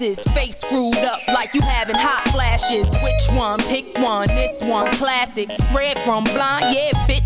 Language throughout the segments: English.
Your asses, face screwed up like you having hot flashes. Which one? Pick one. This one, classic. Red from blind, yeah, bitch,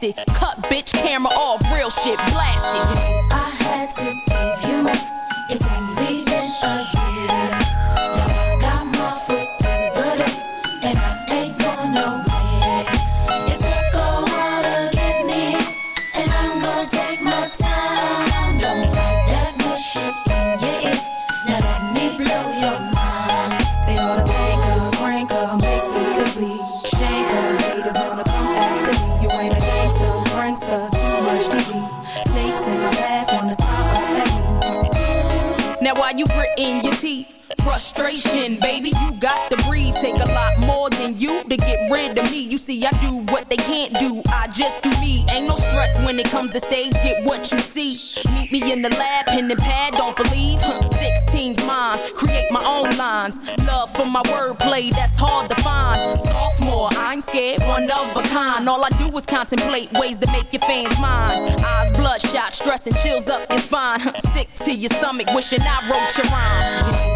Cut bitch camera off, real shit blasted. I had to give you more. When it comes to stage. Get what you see. Meet me in the lab, pen and pad. Don't believe. Huh, 16's mine. Create my own lines. Love for my wordplay, that's hard to find. Sophomore, I ain't scared, one of a kind. All I do is contemplate ways to make your fans mine. Eyes bloodshot, stress and chills up your spine. Sick to your stomach, wishing I wrote your rhyme.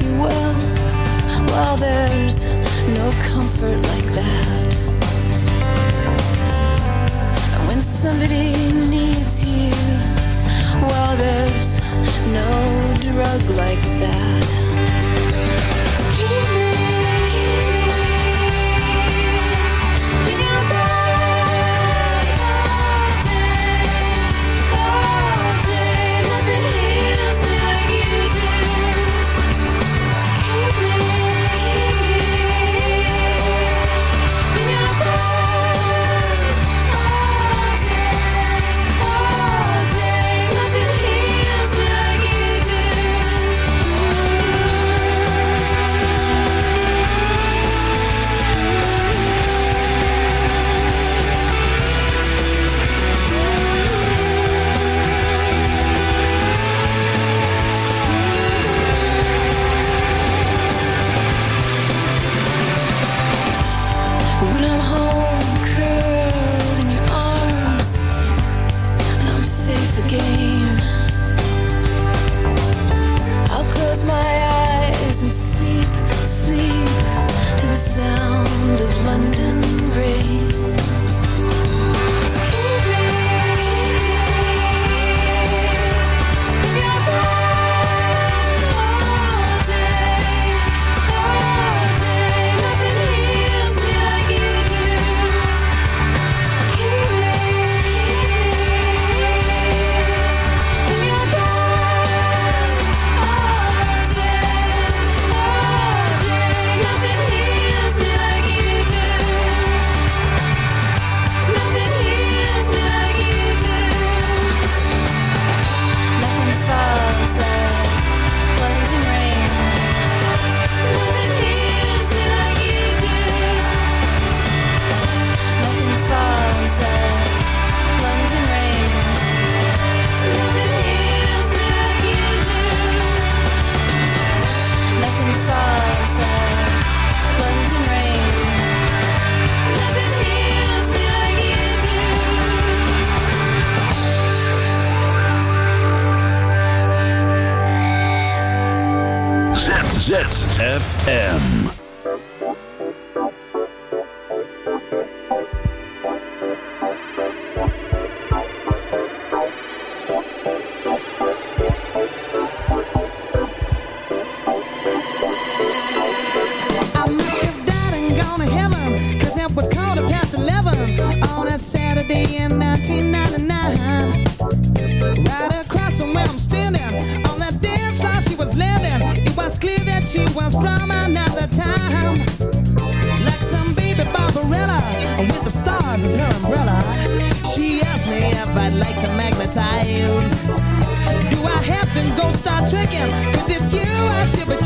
you will. Well, there's no comfort like that. And when somebody needs you, well, there's no drug like that. was from another time. Like some baby Barbarella, with the stars as her umbrella. She asked me if I'd like to magnetize. Do I have to go start tricking? Cause it's you I should be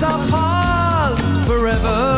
lost our paths forever.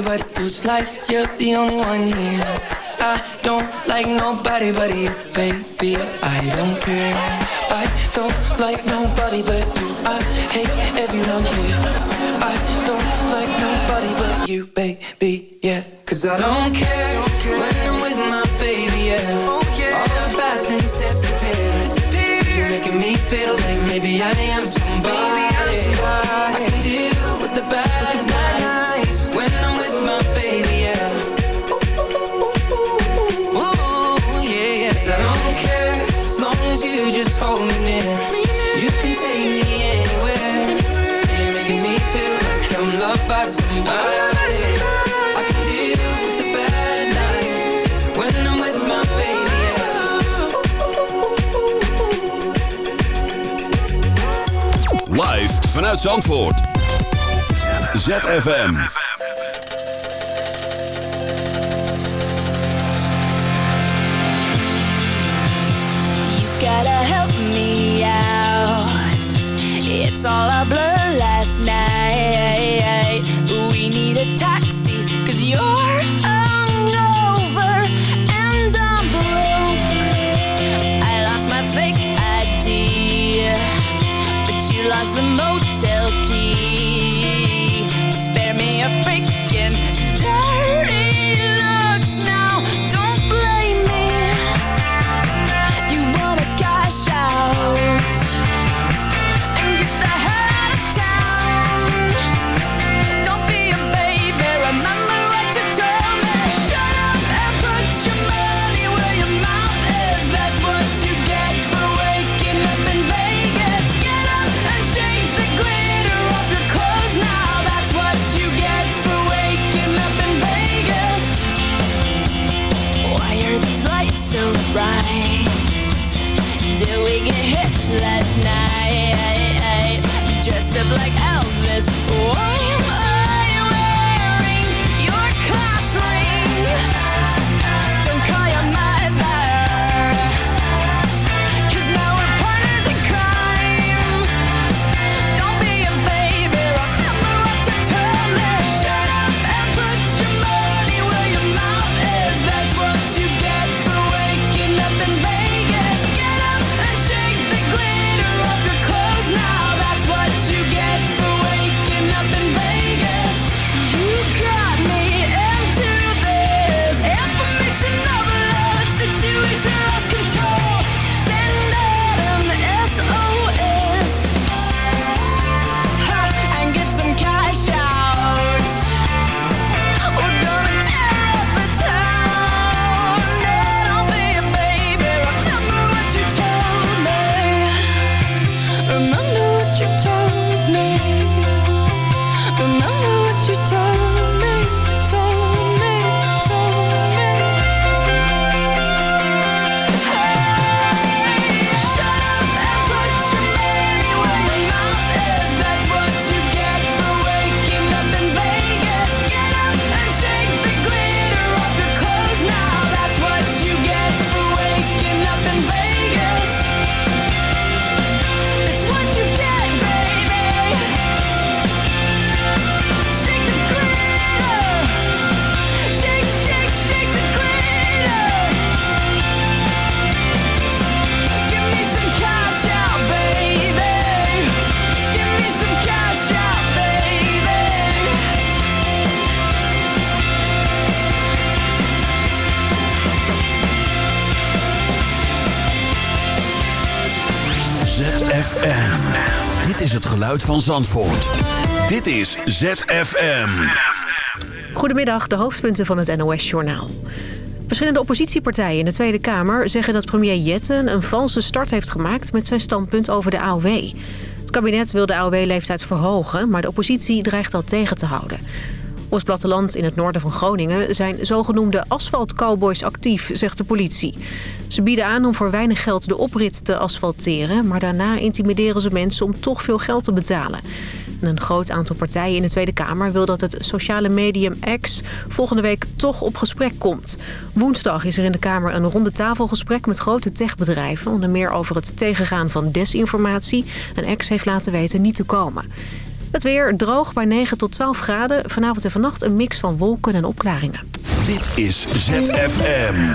Nobody but you. It's like you're the only one here. I don't like nobody but you, baby. I don't care. I don't like nobody but you. I hate everyone here. I don't like nobody but you, baby. Yeah, cause I don't care when I'm with my baby. Yeah, oh yeah. All the bad things disappear. disappear. You're making me feel like maybe I am Vanuit Zandvoort. ZFM. You gotta help me out. It's all a van. Dit is ZFM. Goedemiddag, de hoofdpunten van het NOS-journaal. Verschillende oppositiepartijen in de Tweede Kamer zeggen dat premier Jetten een valse start heeft gemaakt met zijn standpunt over de AOW. Het kabinet wil de AOW-leeftijd verhogen, maar de oppositie dreigt dat tegen te houden. Op het platteland in het noorden van Groningen zijn zogenoemde asfaltcowboys actief, zegt de politie. Ze bieden aan om voor weinig geld de oprit te asfalteren... maar daarna intimideren ze mensen om toch veel geld te betalen. En een groot aantal partijen in de Tweede Kamer wil dat het sociale medium X volgende week toch op gesprek komt. Woensdag is er in de Kamer een ronde tafelgesprek met grote techbedrijven, onder meer over het tegengaan van desinformatie. En X heeft laten weten niet te komen. Het weer droog bij 9 tot 12 graden. Vanavond en vannacht een mix van wolken en opklaringen. Dit is ZFM.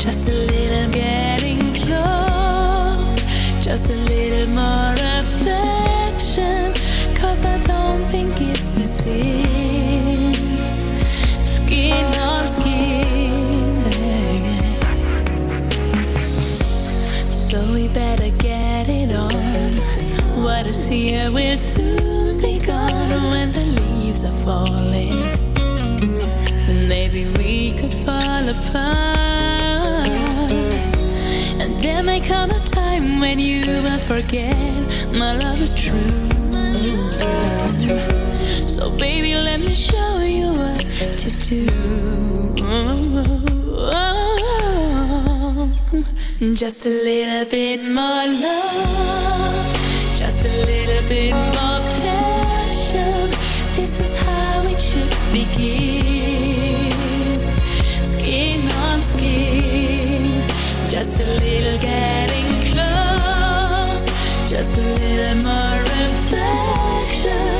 just a little when you will forget my love is true. So baby, let me show you what to do. Just a little bit more love, just a little bit more pain. reflection.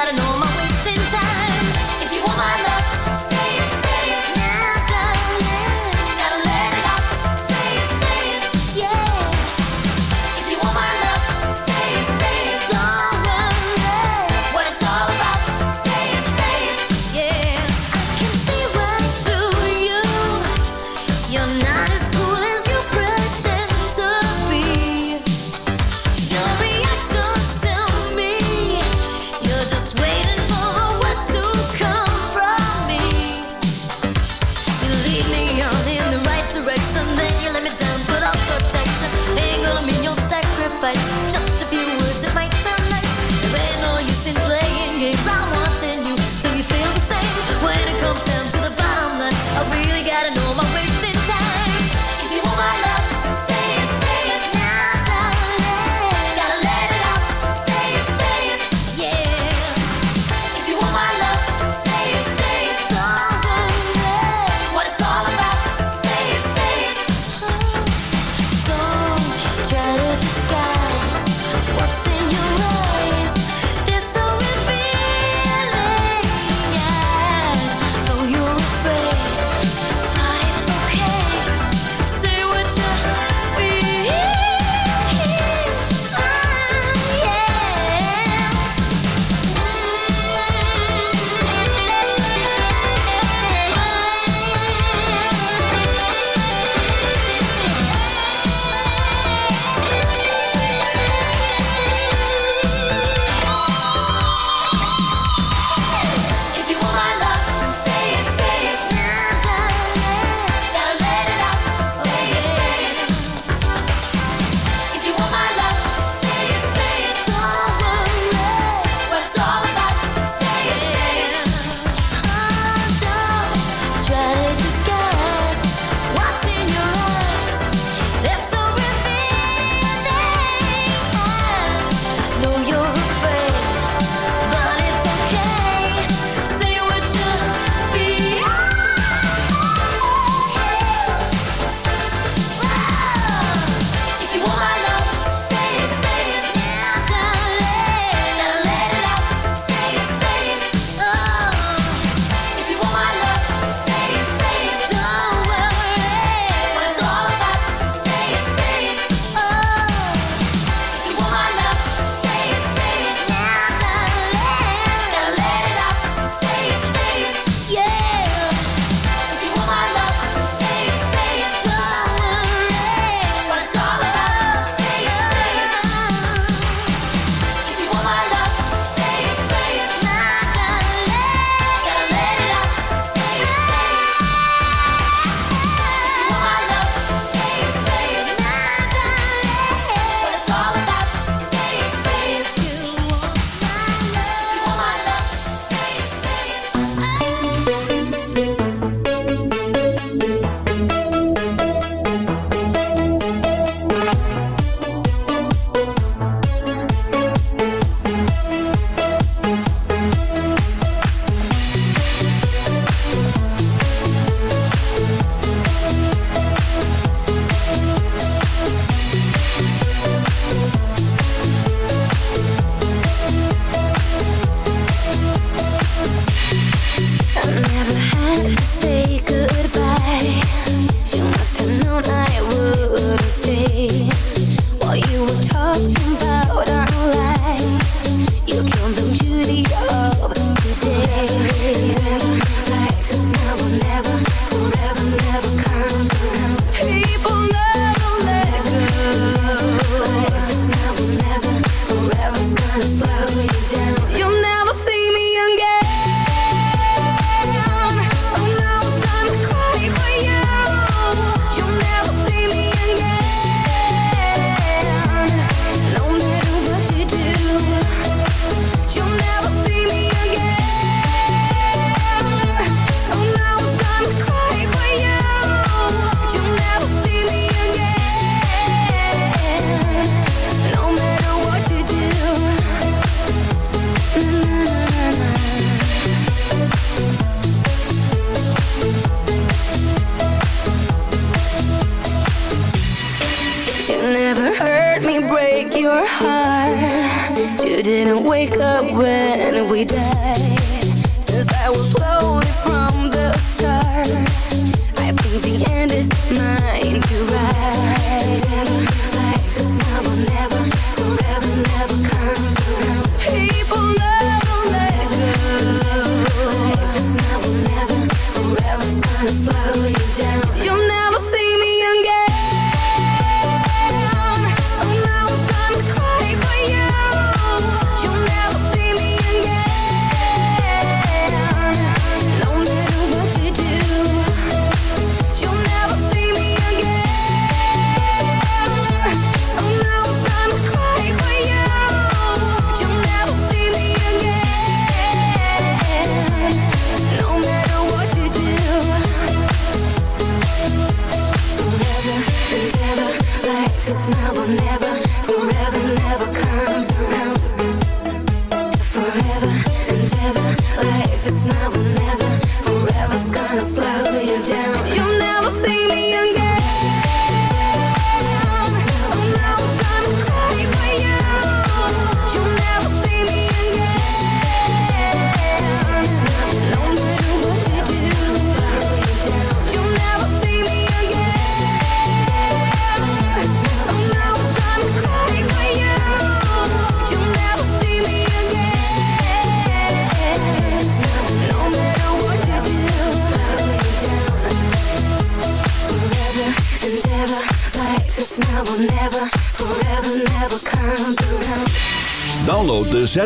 gotta know my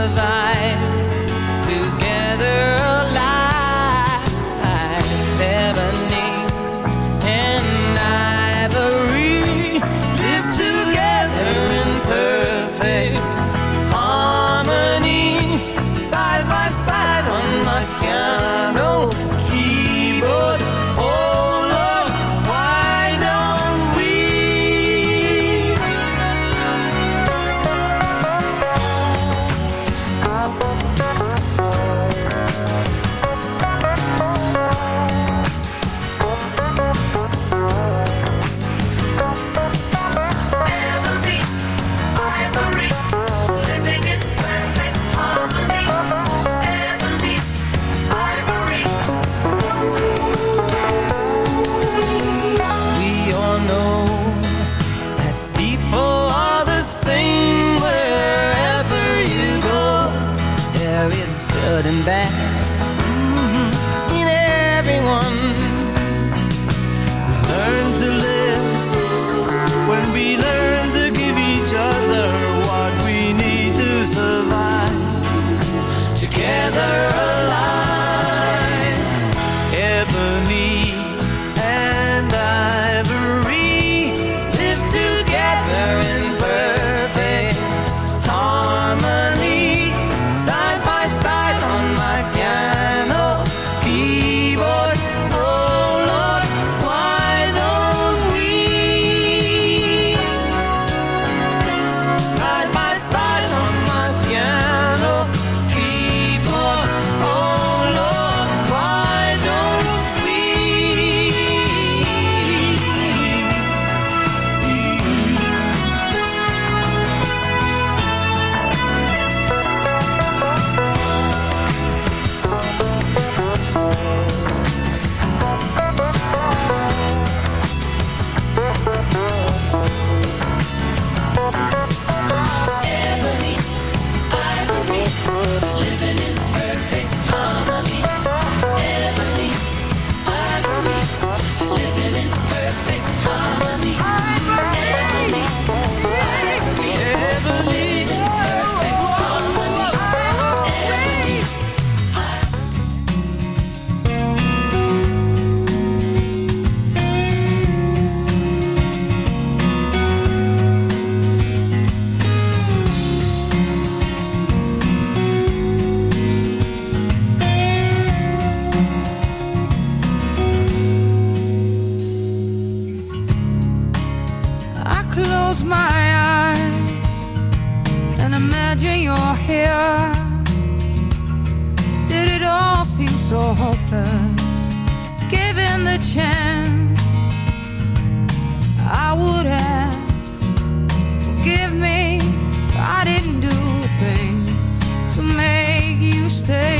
survive chance, I would ask. Forgive me, I didn't do a thing to make you stay.